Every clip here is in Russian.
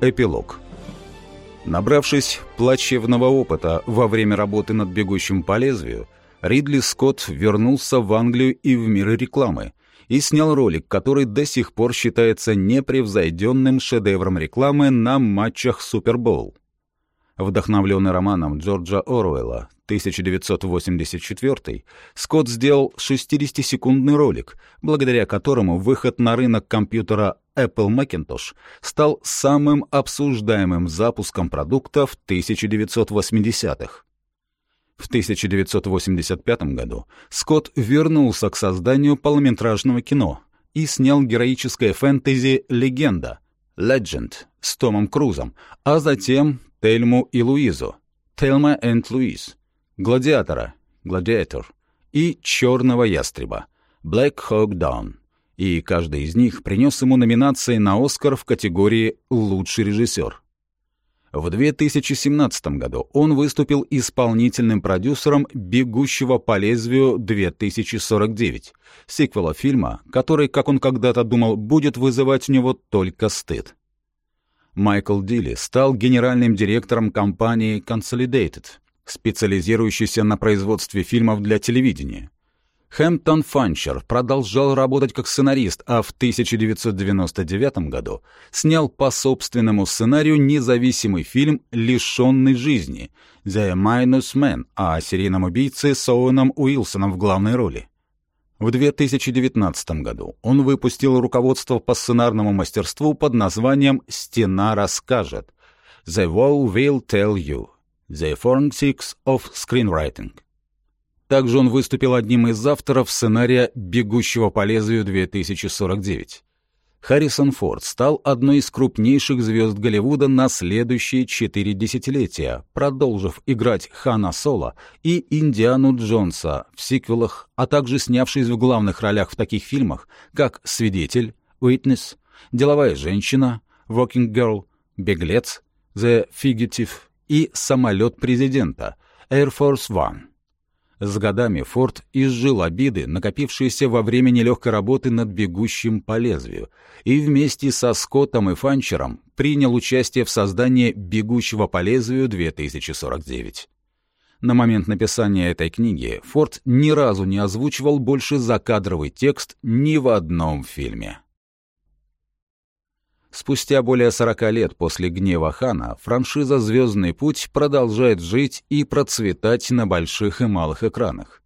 Эпилог. Набравшись плачевного опыта во время работы над «Бегущим по лезвию», Ридли Скотт вернулся в Англию и в мир рекламы и снял ролик, который до сих пор считается непревзойденным шедевром рекламы на матчах Супербоул. Вдохновленный романом Джорджа Оруэлла 1984, Скотт сделал 60-секундный ролик, благодаря которому выход на рынок компьютера Apple Macintosh стал самым обсуждаемым запуском продукта в 1980-х. В 1985 году Скотт вернулся к созданию полнометражного кино и снял героическое фэнтези «Легенда» Legend с Томом Крузом, а затем Тельму и Луизу Тельма и Луиз, Гладиатора Гладиатор и Черного ястреба Black Hawk Down. И каждый из них принес ему номинации на «Оскар» в категории «Лучший режиссер». В 2017 году он выступил исполнительным продюсером «Бегущего по лезвию 2049», сиквела фильма, который, как он когда-то думал, будет вызывать у него только стыд. Майкл Дилли стал генеральным директором компании Consolidated, специализирующейся на производстве фильмов для телевидения. Хэмптон Фанчер продолжал работать как сценарист, а в 1999 году снял по собственному сценарию независимый фильм «Лишенный жизни» «The Minus Man» о серийном убийце с Оуэном Уилсоном в главной роли. В 2019 году он выпустил руководство по сценарному мастерству под названием «Стена расскажет» «The Wall Will Tell You» «The Forensics of Screenwriting». Также он выступил одним из авторов сценария «Бегущего по лезвию 2049». Харрисон Форд стал одной из крупнейших звезд Голливуда на следующие четыре десятилетия, продолжив играть Хана Соло и Индиану Джонса в сиквелах, а также снявшись в главных ролях в таких фильмах, как «Свидетель», «Witness», «Деловая женщина», «Walking Girl», «Беглец», «The Fugitive» и «Самолет президента» Air Force One. С годами Форд изжил обиды, накопившиеся во время нелегкой работы над «Бегущим по лезвию», и вместе со Скоттом и Фанчером принял участие в создании «Бегущего по лезвию 2049». На момент написания этой книги Форд ни разу не озвучивал больше закадровый текст ни в одном фильме. Спустя более 40 лет после «Гнева Хана» франшиза «Звездный путь» продолжает жить и процветать на больших и малых экранах.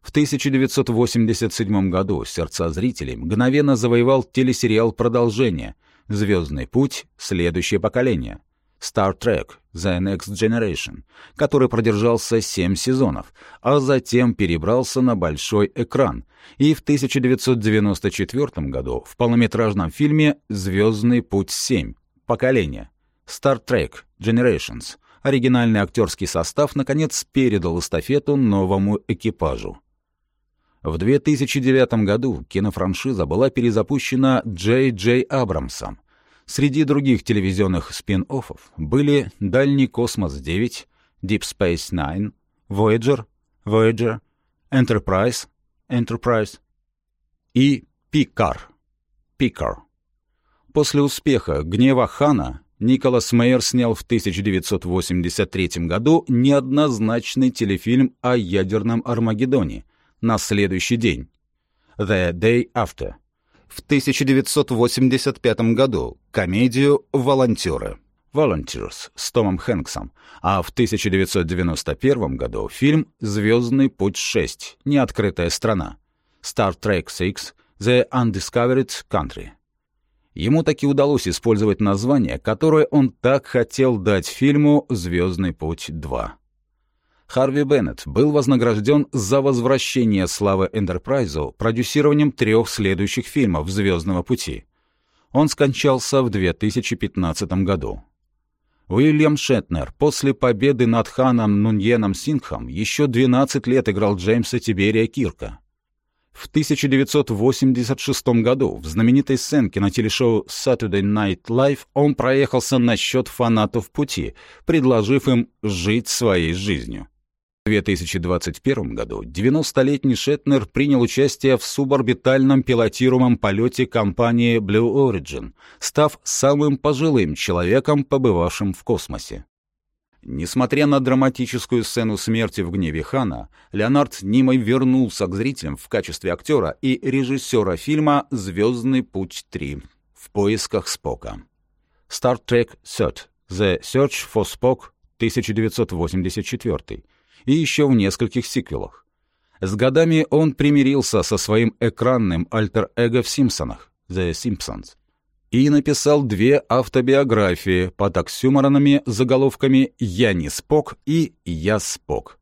В 1987 году сердца зрителей мгновенно завоевал телесериал продолжение «Звездный путь. Следующее поколение», Star Trek The Next Generation, который продержался 7 сезонов, а затем перебрался на большой экран, и в 1994 году в полнометражном фильме «Звездный путь 7. Поколение» Star Trek Generations оригинальный актерский состав наконец передал эстафету новому экипажу. В 2009 году кинофраншиза была перезапущена Джей Джей Абрамсом, Среди других телевизионных спин-оффов были «Дальний космос-9», «Deep Space Nine», «Voyager», «Voyager», «Enterprise», «Enterprise» и «Пикар», «Пикар». После успеха «Гнева Хана» Николас Мейер снял в 1983 году неоднозначный телефильм о ядерном Армагеддоне на следующий день. «The Day After», в 1985 году комедию «Волонтеры» «Volunteers» с Томом Хэнксом, а в 1991 году фильм «Звездный путь 6. Неоткрытая страна» Star Trek VI The Undiscovered Country. Ему таки удалось использовать название, которое он так хотел дать фильму «Звездный путь 2». Харви Беннет был вознагражден за возвращение славы Энтерпрайзу продюсированием трех следующих фильмов «Звездного пути». Он скончался в 2015 году. Уильям Шетнер после победы над Ханом Нуньеном Сингхом еще 12 лет играл Джеймса Тиберия Кирка. В 1986 году в знаменитой сценке на телешоу Saturday Night Live он проехался насчет фанатов пути, предложив им жить своей жизнью. В 2021 году 90-летний Шетнер принял участие в суборбитальном пилотируемом полете компании Blue Origin, став самым пожилым человеком, побывавшим в космосе. Несмотря на драматическую сцену смерти в гневе Хана, Леонард Нимой вернулся к зрителям в качестве актера и режиссера фильма «Звездный путь 3» в поисках Спока. Star Trek Third The Search for Spock 1984 и еще в нескольких сиквелах. С годами он примирился со своим экранным альтер-эго в «Симпсонах» «The Simpsons» и написал две автобиографии под оксюморонами заголовками «Я не Спок» и «Я Спок».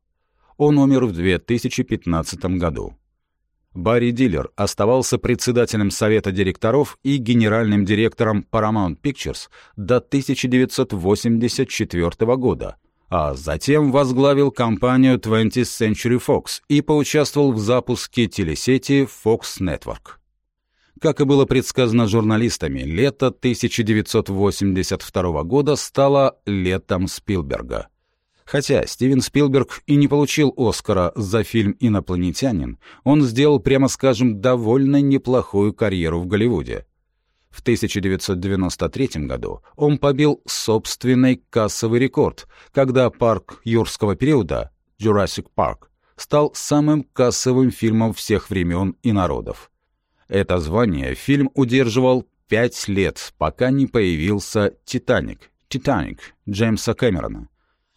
Он умер в 2015 году. Барри Диллер оставался председателем совета директоров и генеральным директором Paramount Pictures до 1984 года, а затем возглавил компанию 20th Century Fox и поучаствовал в запуске телесети Fox Network. Как и было предсказано журналистами, лето 1982 года стало летом Спилберга. Хотя Стивен Спилберг и не получил Оскара за фильм «Инопланетянин», он сделал, прямо скажем, довольно неплохую карьеру в Голливуде. В 1993 году он побил собственный кассовый рекорд, когда парк юрского периода Jurassic Park стал самым кассовым фильмом всех времен и народов. Это звание фильм удерживал пять лет, пока не появился «Титаник» «Титаник» Джеймса Кэмерона.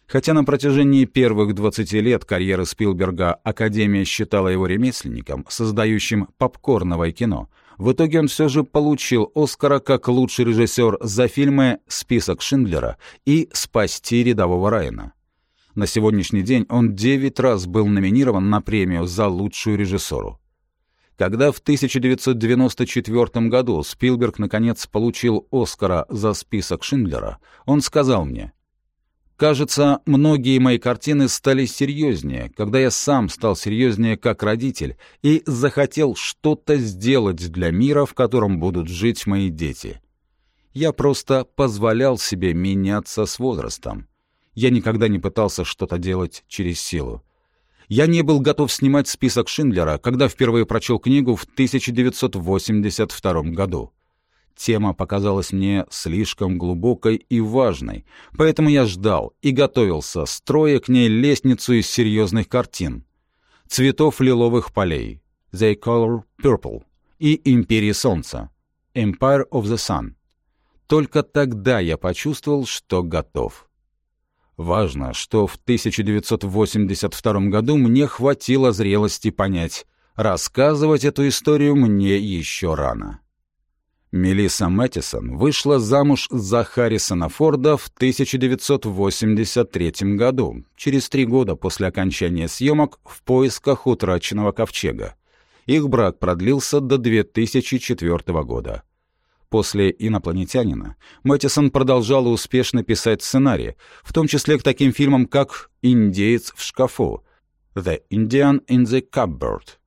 Хотя на протяжении первых 20 лет карьеры Спилберга Академия считала его ремесленником, создающим попкорновое кино, в итоге он все же получил Оскара как лучший режиссер за фильмы «Список Шиндлера» и «Спасти рядового Райана». На сегодняшний день он 9 раз был номинирован на премию за лучшую режиссуру. Когда в 1994 году Спилберг наконец получил Оскара за «Список Шиндлера», он сказал мне — Кажется, многие мои картины стали серьезнее, когда я сам стал серьезнее как родитель и захотел что-то сделать для мира, в котором будут жить мои дети. Я просто позволял себе меняться с возрастом. Я никогда не пытался что-то делать через силу. Я не был готов снимать список Шиндлера, когда впервые прочел книгу в 1982 году. Тема показалась мне слишком глубокой и важной, поэтому я ждал и готовился, строя к ней лестницу из серьезных картин. «Цветов лиловых полей» «The Color Purple» и «Империя Солнца» «Empire of the Sun». Только тогда я почувствовал, что готов. Важно, что в 1982 году мне хватило зрелости понять, рассказывать эту историю мне еще рано. Мелисса Мэттисон вышла замуж за Харрисона Форда в 1983 году, через три года после окончания съемок «В поисках утраченного ковчега». Их брак продлился до 2004 года. После «Инопланетянина» Мэттисон продолжала успешно писать сценарии, в том числе к таким фильмам, как «Индеец в шкафу», «The Indian in the Cupboard»,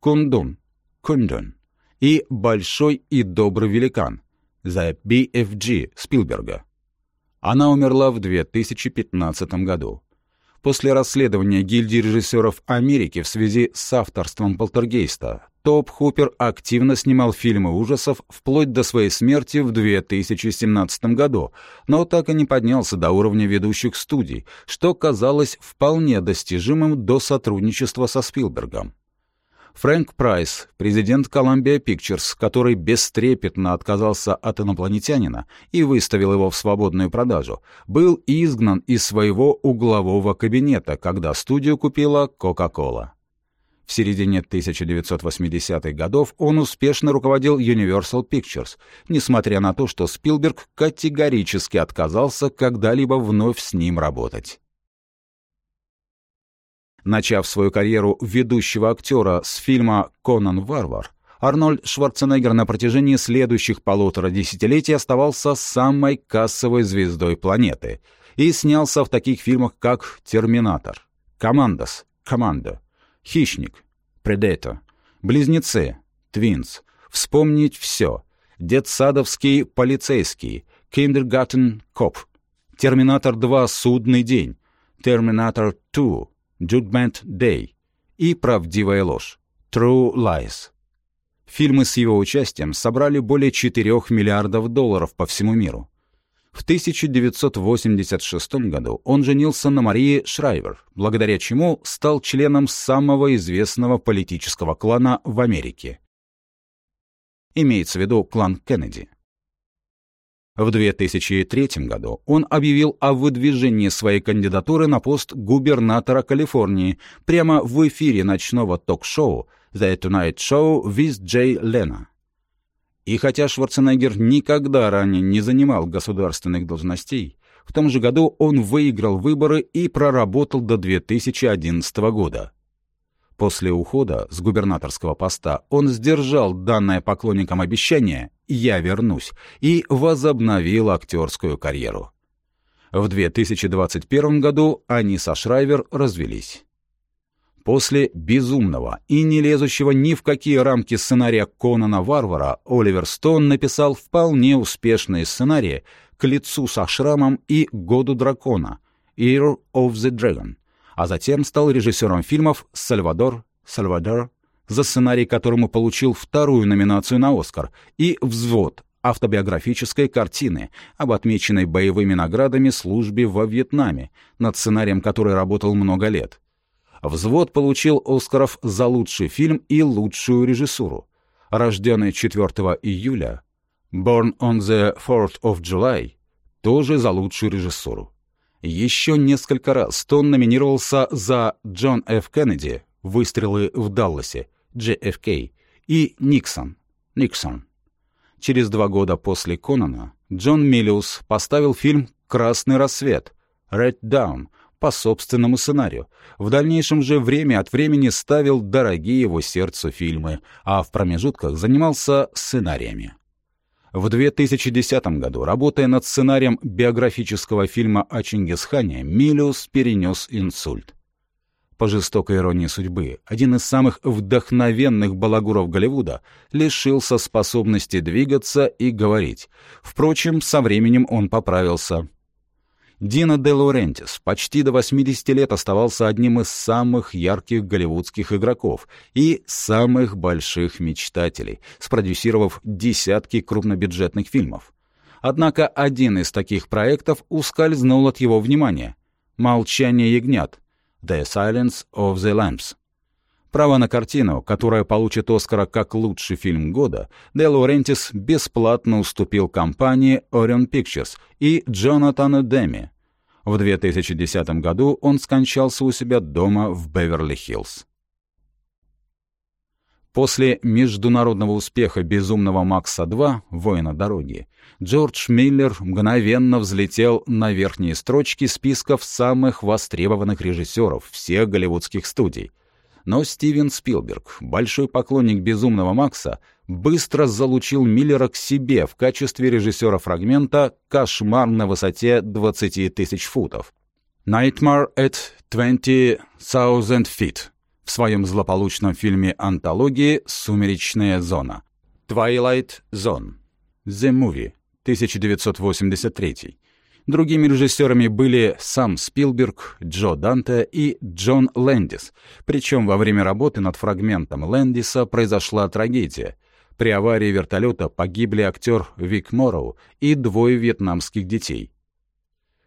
«Кундун», «Кундун», и «Большой и добрый великан» за BFG Спилберга. Она умерла в 2015 году. После расследования гильдии режиссеров Америки в связи с авторством «Полтергейста» Топ Хупер активно снимал фильмы ужасов вплоть до своей смерти в 2017 году, но так и не поднялся до уровня ведущих студий, что казалось вполне достижимым до сотрудничества со Спилбергом. Фрэнк Прайс, президент Columbia Pictures, который бестрепетно отказался от инопланетянина и выставил его в свободную продажу, был изгнан из своего углового кабинета, когда студию купила Coca-Cola. В середине 1980-х годов он успешно руководил Universal Pictures, несмотря на то, что Спилберг категорически отказался когда-либо вновь с ним работать. Начав свою карьеру ведущего актера с фильма «Конан Варвар», Арнольд Шварценеггер на протяжении следующих полутора десятилетий оставался самой кассовой звездой планеты и снялся в таких фильмах, как «Терминатор», «Командос», «Commando», «Хищник», «Predator», «Близнецы», «Twins», «Вспомнить все», «Детсадовский полицейский», «Kindergarten Cop», «Терминатор 2. Судный день», «Terminator 2», «Judgment Day» и «Правдивая ложь» «True Lies». Фильмы с его участием собрали более 4 миллиардов долларов по всему миру. В 1986 году он женился на Марии Шрайвер, благодаря чему стал членом самого известного политического клана в Америке. Имеется в виду клан Кеннеди. В 2003 году он объявил о выдвижении своей кандидатуры на пост губернатора Калифорнии прямо в эфире ночного ток-шоу «The Tonight Show with Jay Leno». И хотя Шварценеггер никогда ранее не занимал государственных должностей, в том же году он выиграл выборы и проработал до 2011 года. После ухода с губернаторского поста он сдержал данное поклонникам обещание «Я вернусь» и возобновил актерскую карьеру. В 2021 году они со Шрайвер развелись. После безумного и не лезущего ни в какие рамки сценария Конана Варвара Оливер Стоун написал вполне успешные сценарии «К лицу со шрамом» и «Году дракона» «Year of the Dragon», а затем стал режиссером фильмов «Сальвадор», «Сальвадор», за сценарий которому получил вторую номинацию на «Оскар», и «Взвод», автобиографической картины об отмеченной боевыми наградами службе во Вьетнаме, над сценарием которой работал много лет. Взвод получил Оскаров за лучший фильм и лучшую режиссуру. Рожденный 4 июля, Born on the 4th of July, тоже за лучшую режиссуру. Еще несколько раз Тон номинировался за Джон Ф. Кеннеди, «Выстрелы в Далласе», JFK, и Никсон, Никсон. Через два года после Конана Джон Миллиус поставил фильм «Красный рассвет», «Red Dawn», по собственному сценарию. В дальнейшем же время от времени ставил дорогие его сердцу фильмы, а в промежутках занимался сценариями. В 2010 году, работая над сценарием биографического фильма о Чингисхане, Милиус перенес инсульт. По жестокой иронии судьбы, один из самых вдохновенных балагуров Голливуда лишился способности двигаться и говорить. Впрочем, со временем он поправился. Дино де Лорентис почти до 80 лет оставался одним из самых ярких голливудских игроков и самых больших мечтателей, спродюсировав десятки крупнобюджетных фильмов. Однако один из таких проектов ускользнул от его внимания. «Молчание ягнят» «The Silence of the Lambs». Право на картину, которая получит Оскара как лучший фильм года, Де Лорентис бесплатно уступил компании Orion Pictures и Джонатану Деми. В 2010 году он скончался у себя дома в Беверли-Хиллз. После международного успеха «Безумного Макса 2. Воина дороги» Джордж Миллер мгновенно взлетел на верхние строчки списков самых востребованных режиссеров всех голливудских студий, но Стивен Спилберг, большой поклонник «Безумного Макса», быстро залучил Миллера к себе в качестве режиссера фрагмента «Кошмар на высоте 20 тысяч футов» «Nightmare at 20,000 feet» в своем злополучном фильме антологии. «Сумеречная зона» «Twilight Zone» «The Movie» 1983 Другими режиссерами были сам Спилберг, Джо Данте и Джон Лэндис, причем во время работы над фрагментом Лэндиса произошла трагедия. При аварии вертолета погибли актер Вик Морроу и двое вьетнамских детей.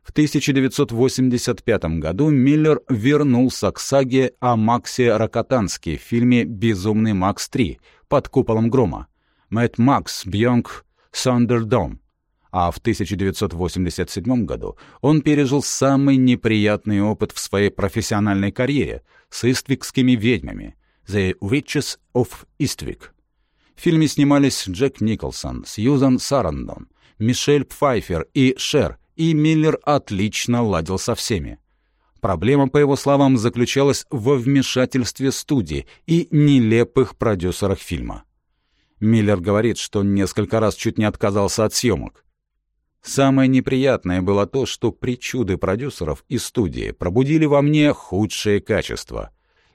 В 1985 году Миллер вернулся к саге о Максе Рокотанске в фильме «Безумный Макс 3» под куполом грома. Мэтт Макс Бьонг Сандердом а в 1987 году он пережил самый неприятный опыт в своей профессиональной карьере с иствикскими ведьмами «The Witches of Eastwick». В фильме снимались Джек Николсон, Сьюзан Сарандон, Мишель Пфайфер и Шер, и Миллер отлично ладил со всеми. Проблема, по его словам, заключалась во вмешательстве студии и нелепых продюсерах фильма. Миллер говорит, что несколько раз чуть не отказался от съемок. Самое неприятное было то, что причуды продюсеров и студии пробудили во мне худшие качества.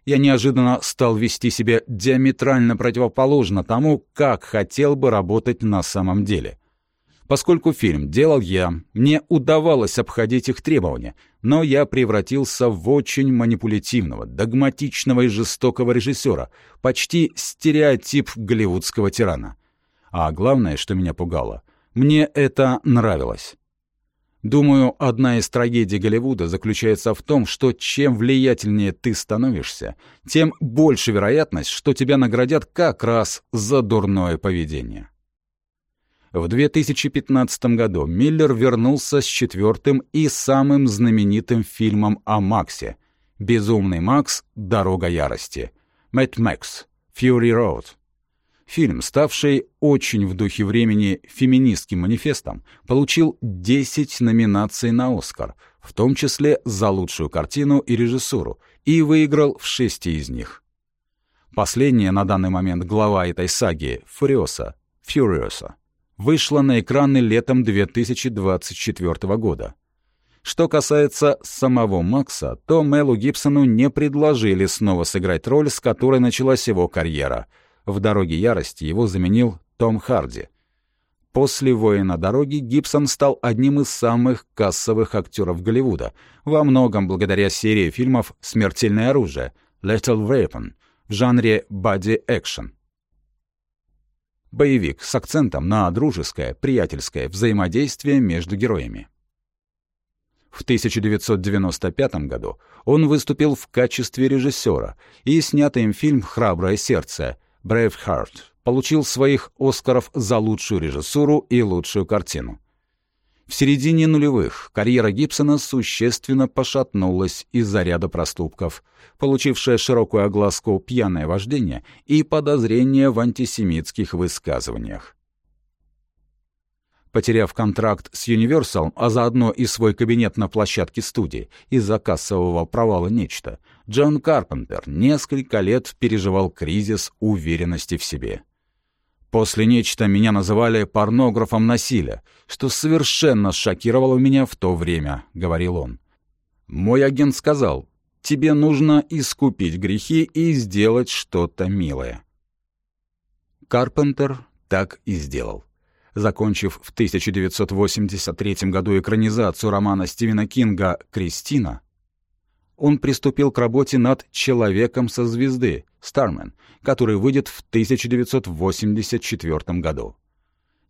Я неожиданно стал вести себя диаметрально противоположно тому, как хотел бы работать на самом деле. Поскольку фильм делал я, мне удавалось обходить их требования, но я превратился в очень манипулятивного, догматичного и жестокого режиссера, почти стереотип голливудского тирана. А главное, что меня пугало, мне это нравилось. Думаю, одна из трагедий Голливуда заключается в том, что чем влиятельнее ты становишься, тем больше вероятность, что тебя наградят как раз за дурное поведение. В 2015 году Миллер вернулся с четвертым и самым знаменитым фильмом о Максе «Безумный Макс. Дорога ярости» «Мэтт Макс. Fury Road». Фильм, ставший очень в духе времени феминистским манифестом, получил 10 номинаций на «Оскар», в том числе за лучшую картину и режиссуру, и выиграл в шести из них. Последняя на данный момент глава этой саги, «Фуриоса», «Фьюриоса», вышла на экраны летом 2024 года. Что касается самого Макса, то Мелу Гибсону не предложили снова сыграть роль, с которой началась его карьера. В «Дороге ярости» его заменил Том Харди. После «Воина дороги» Гибсон стал одним из самых кассовых актеров Голливуда, во многом благодаря серии фильмов «Смертельное оружие» «Lethal Weapon» в жанре «Body-экшен». Боевик с акцентом на дружеское, приятельское взаимодействие между героями. В 1995 году он выступил в качестве режиссера, и снятый им фильм «Храброе сердце» «Braveheart» получил своих «Оскаров» за лучшую режиссуру и лучшую картину. В середине нулевых карьера Гибсона существенно пошатнулась из-за ряда проступков, получившая широкую огласку пьяное вождение и подозрения в антисемитских высказываниях. Потеряв контракт с Universal, а заодно и свой кабинет на площадке студии из-за кассового провала «Нечто», Джон Карпентер несколько лет переживал кризис уверенности в себе. После нечто меня называли порнографом насилия, что совершенно шокировало меня в то время, — говорил он. Мой агент сказал, тебе нужно искупить грехи и сделать что-то милое. Карпентер так и сделал. Закончив в 1983 году экранизацию романа Стивена Кинга «Кристина», он приступил к работе над «Человеком со звезды» «Стармен», который выйдет в 1984 году.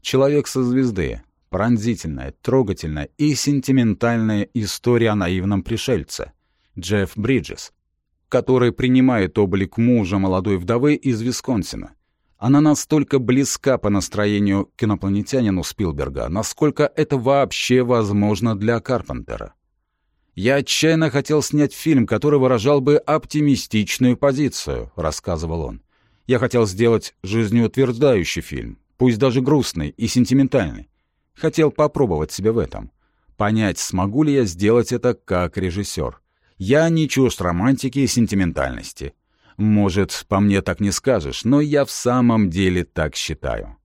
«Человек со звезды» — пронзительная, трогательная и сентиментальная история о наивном пришельце Джефф Бриджес, который принимает облик мужа молодой вдовы из Висконсина. Она настолько близка по настроению к инопланетянину Спилберга, насколько это вообще возможно для Карпентера. «Я отчаянно хотел снять фильм, который выражал бы оптимистичную позицию», — рассказывал он. «Я хотел сделать жизнеутверждающий фильм, пусть даже грустный и сентиментальный. Хотел попробовать себя в этом. Понять, смогу ли я сделать это как режиссер. Я не чужд романтики и сентиментальности. Может, по мне так не скажешь, но я в самом деле так считаю».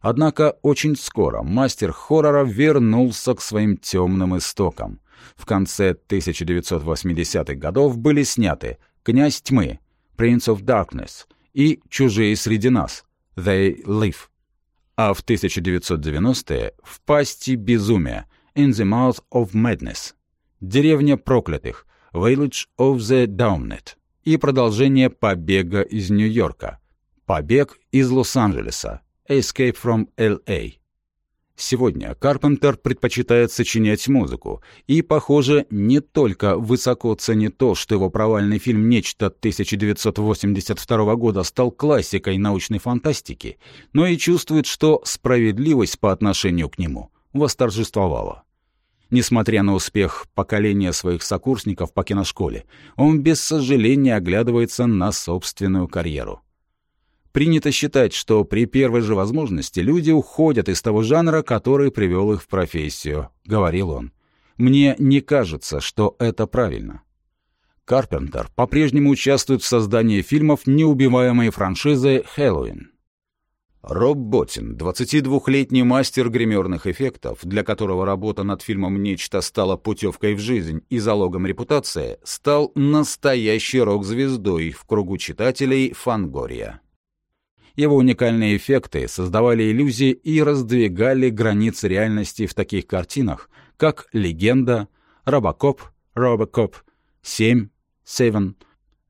Однако очень скоро мастер хоррора вернулся к своим темным истокам — в конце 1980-х годов были сняты «Князь тьмы» Prince of Darkness и «Чужие среди нас» They Live. А в 1990-е «В пасти безумия» In the Mouth of Madness «Деревня проклятых» Village of the Damned и продолжение «Побега из Нью-Йорка» «Побег из Лос-Анджелеса» Escape from L.A. Сегодня Карпентер предпочитает сочинять музыку, и, похоже, не только высоко ценит то, что его провальный фильм «Нечто» 1982 года стал классикой научной фантастики, но и чувствует, что справедливость по отношению к нему восторжествовала. Несмотря на успех поколения своих сокурсников по киношколе, он без сожаления оглядывается на собственную карьеру. Принято считать, что при первой же возможности люди уходят из того жанра, который привел их в профессию, — говорил он. Мне не кажется, что это правильно. Карпентер по-прежнему участвует в создании фильмов неубиваемой франшизы «Хэллоуин». Роб Боттин, 22-летний мастер гримерных эффектов, для которого работа над фильмом «Нечто» стала путевкой в жизнь и залогом репутации, стал настоящей рок-звездой в кругу читателей «Фангория». Его уникальные эффекты создавали иллюзии и раздвигали границы реальности в таких картинах, как «Легенда», «Робокоп», «Робокоп», «7», «Seven»,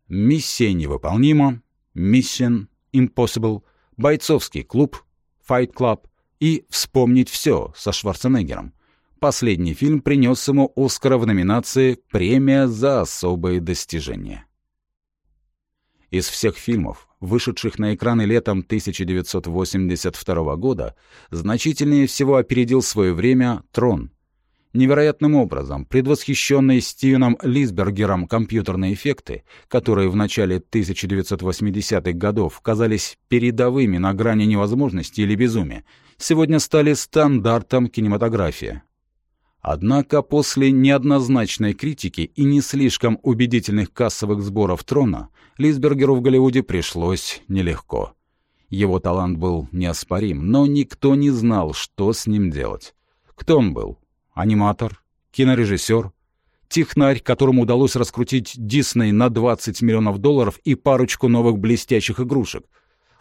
«Миссия невыполнима», «Mission Impossible», «Бойцовский клуб», «Fight Club» и «Вспомнить все» со Шварценеггером. Последний фильм принес ему Оскара в номинации «Премия за особые достижения». Из всех фильмов, вышедших на экраны летом 1982 года, значительнее всего опередил свое время «Трон». Невероятным образом, предвосхищенные Стивеном Лисбергером компьютерные эффекты, которые в начале 1980-х годов казались передовыми на грани невозможности или безумия, сегодня стали стандартом кинематографии. Однако после неоднозначной критики и не слишком убедительных кассовых сборов «Трона» Лисбергеру в Голливуде пришлось нелегко. Его талант был неоспорим, но никто не знал, что с ним делать. Кто он был? Аниматор? Кинорежиссер? Технарь, которому удалось раскрутить Дисней на 20 миллионов долларов и парочку новых блестящих игрушек?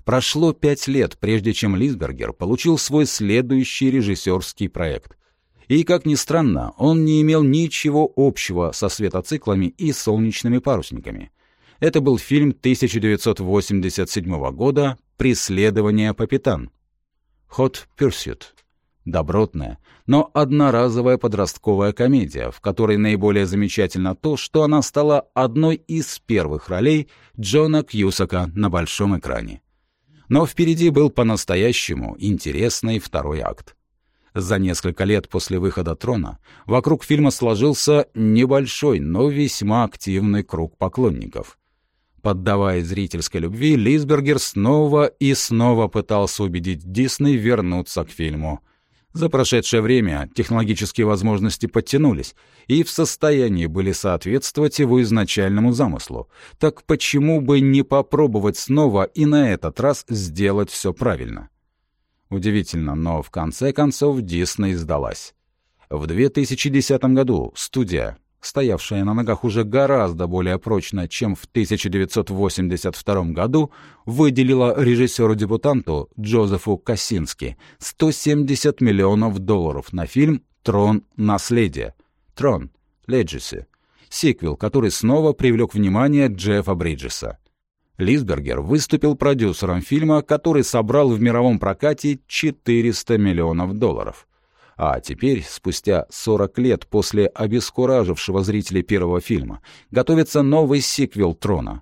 Прошло пять лет, прежде чем Лисбергер получил свой следующий режиссерский проект. И, как ни странно, он не имел ничего общего со светоциклами и солнечными парусниками. Это был фильм 1987 года «Преследование по пятам». «Hot Pursuit» — добротная, но одноразовая подростковая комедия, в которой наиболее замечательно то, что она стала одной из первых ролей Джона Кьюсака на большом экране. Но впереди был по-настоящему интересный второй акт. За несколько лет после выхода «Трона» вокруг фильма сложился небольшой, но весьма активный круг поклонников. Поддавая зрительской любви, Лисбергер снова и снова пытался убедить Дисней вернуться к фильму. За прошедшее время технологические возможности подтянулись и в состоянии были соответствовать его изначальному замыслу. Так почему бы не попробовать снова и на этот раз сделать все правильно? Удивительно, но в конце концов Дисней сдалась. В 2010 году студия, стоявшая на ногах уже гораздо более прочно, чем в 1982 году, выделила режиссеру-дебютанту Джозефу Кассински 170 миллионов долларов на фильм «Трон. Наследие». «Трон. Леджиси». Сиквел, который снова привлек внимание Джеффа Бриджеса. Лисбергер выступил продюсером фильма, который собрал в мировом прокате 400 миллионов долларов. А теперь, спустя 40 лет после обескуражившего зрителей первого фильма, готовится новый сиквел «Трона».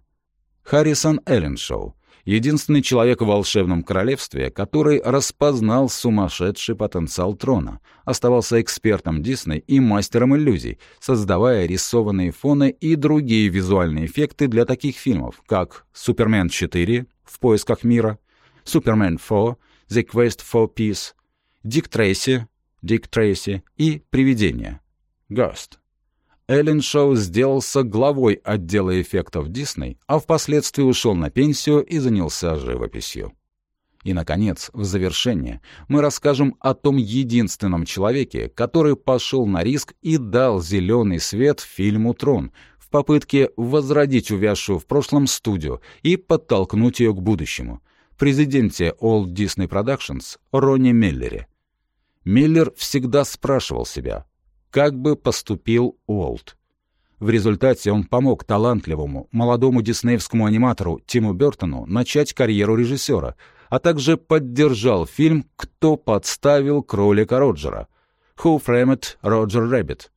Харрисон Элленшоу единственный человек в волшебном королевстве, который распознал сумасшедший потенциал трона, оставался экспертом Дисней и мастером иллюзий, создавая рисованные фоны и другие визуальные эффекты для таких фильмов, как «Супермен 4. В поисках мира», «Супермен 4. The Quest for Peace», «Дик Трейси», «Дик Трейси» и «Привидение», «Ghost». Эллен Шоу сделался главой отдела эффектов Дисней, а впоследствии ушел на пенсию и занялся живописью. И, наконец, в завершение мы расскажем о том единственном человеке, который пошел на риск и дал зеленый свет фильму «Трон» в попытке возродить увязшую в прошлом студию и подтолкнуть ее к будущему — президенте All Disney Productions Ронни Миллере. Миллер всегда спрашивал себя, как бы поступил Уолт. В результате он помог талантливому, молодому диснеевскому аниматору Тиму Бертону начать карьеру режиссера, а также поддержал фильм «Кто подставил кролика Роджера» «Who Framed Roger Rabbit».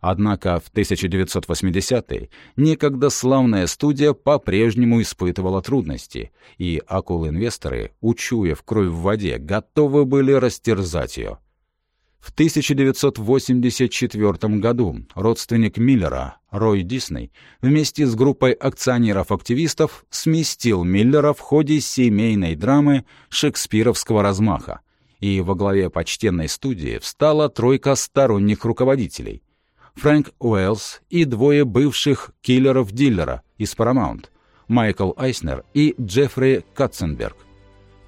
Однако в 1980-е некогда славная студия по-прежнему испытывала трудности, и акулы-инвесторы, учуяв кровь в воде, готовы были растерзать ее. В 1984 году родственник Миллера, Рой Дисней, вместе с группой акционеров-активистов сместил Миллера в ходе семейной драмы шекспировского размаха, и во главе почтенной студии встала тройка сторонних руководителей. Фрэнк Уэллс и двое бывших киллеров-диллера из Paramount, Майкл Айснер и Джеффри Катценберг.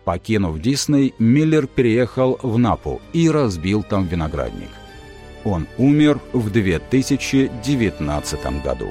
Покинув Дисней, Миллер переехал в Напу и разбил там виноградник. Он умер в 2019 году.